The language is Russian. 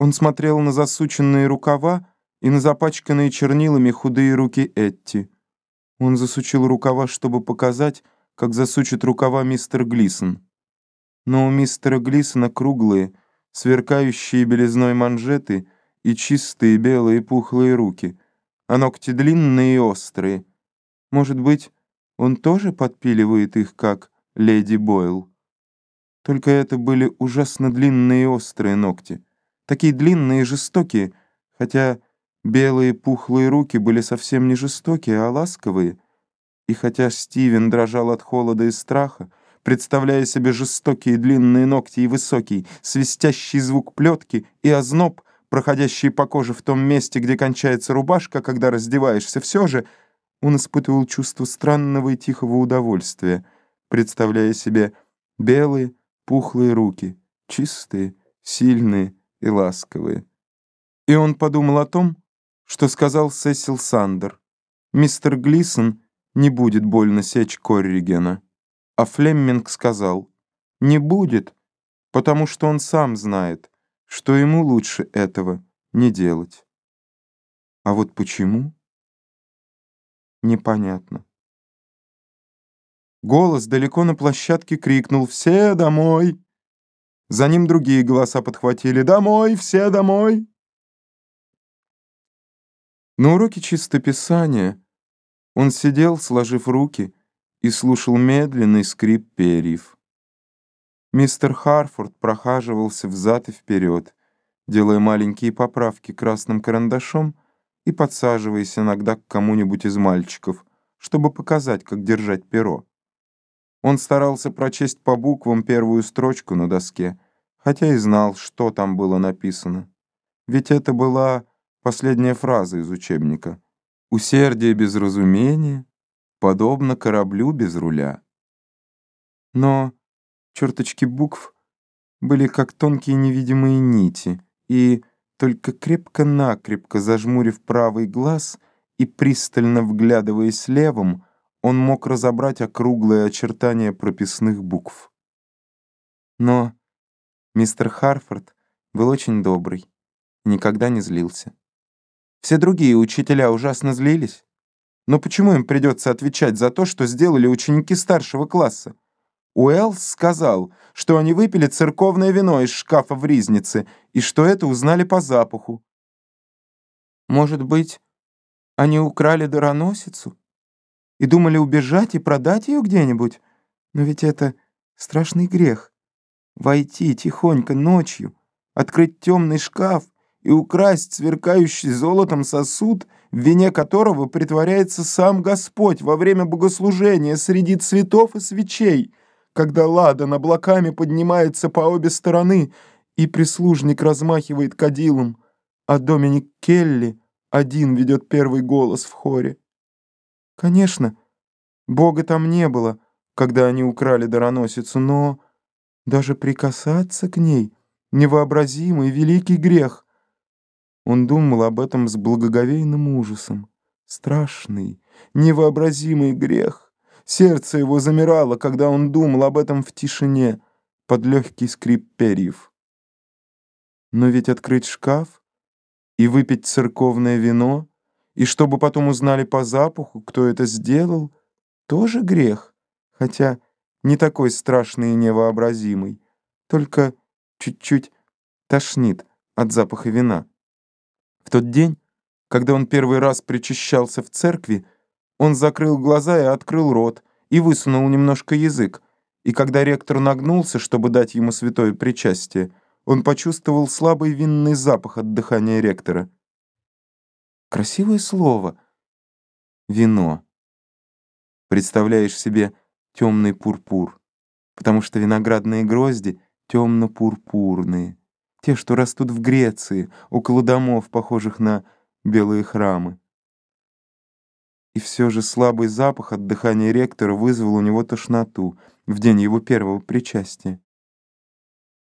Он смотрел на засученные рукава и на запачканные чернилами худые руки Этти. Он засучил рукава, чтобы показать, как засучит рукава мистер Глисон. Но у мистера Глисона круглые, сверкающие белизной манжеты и чистые белые пухлые руки, а ногти длинные и острые. Может быть, он тоже подпиливает их, как леди Бойл? Только это были ужасно длинные и острые ногти. Такие длинные и жестокие, хотя белые пухлые руки были совсем не жестокие, а ласковые. И хотя Стивен дрожал от холода и страха, представляя себе жестокие длинные ногти и высокий, свистящий звук плетки и озноб, проходящий по коже в том месте, где кончается рубашка, когда раздеваешься, все же он испытывал чувство странного и тихого удовольствия, представляя себе белые, пухлые руки, чистые, сильные и ласковые. И он подумал о том, что сказал Сесил Сандер. Мистер Глисон не будет больно сечь Корригена. А Флемминг сказал, не будет, потому что он сам знает, что ему лучше этого не делать. А вот почему? Непонятно. Голос далеко на площадке крикнул «Все домой!». За ним другие голоса подхватили «Домой! Все домой!». На уроке чистописания он сидел, сложив руки, и слушал медленный скрип перьев. Мистер Харфорд прохаживался взад и вперед, делая маленькие поправки красным карандашом и подсаживаясь иногда к кому-нибудь из мальчиков, чтобы показать, как держать перо. Он старался прочесть по буквам первую строчку на доске, хотя и знал, что там было написано. Ведь это была последняя фраза из учебника. «Усердие без разумения, подобно кораблю без руля». Но черточки букв были как тонкие невидимые нити, и, только крепко-накрепко зажмурив правый глаз и пристально вглядываясь левым, он мог разобрать округлые очертания прописных букв. Но мистер Харфорд был очень добрый и никогда не злился. Все другие учителя ужасно злились. Но почему им придется отвечать за то, что сделали ученики старшего класса? Уэллс сказал, что они выпили церковное вино из шкафа в ризнице и что это узнали по запаху. Может быть, они украли дароносицу? И думали убежать и продать ее где-нибудь. Но ведь это страшный грех. Войти тихонько ночью, открыть темный шкаф и украсть сверкающий золотом сосуд, в вине которого притворяется сам Господь во время богослужения среди цветов и свечей, когда ладан облаками поднимается по обе стороны, и прислужник размахивает кадилом, а Доминик Келли один ведет первый голос в хоре. Конечно, Бога там не было, когда они украли дароносицу, но даже прикасаться к ней — невообразимый великий грех. Он думал об этом с благоговейным ужасом. Страшный, невообразимый грех. Сердце его замирало, когда он думал об этом в тишине, под легкий скрип перьев. Но ведь открыть шкаф и выпить церковное вино — и чтобы потом узнали по запаху, кто это сделал, тоже грех, хотя не такой страшный и невообразимый, только чуть-чуть тошнит от запаха вина. В тот день, когда он первый раз причащался в церкви, он закрыл глаза и открыл рот, и высунул немножко язык, и когда ректор нагнулся, чтобы дать ему святое причастие, он почувствовал слабый винный запах от дыхания ректора. Красивое слово. Вино. Представляешь себе темный пурпур, потому что виноградные грозди темно-пурпурные, те, что растут в Греции, около домов, похожих на белые храмы. И все же слабый запах от дыхания ректора вызвал у него тошноту в день его первого причастия.